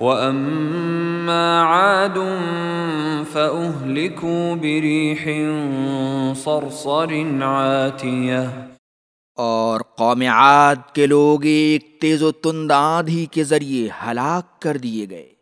وَأَمَّا عَادٌ فَأُهْلِكُوا بِرِيحٍ صَرْصَرٍ عَاتِيَةٍ اور قوم عاد کے لوگ ایک تیز و تند آندھی کے ذریعے ہلاک کر دیے گئے۔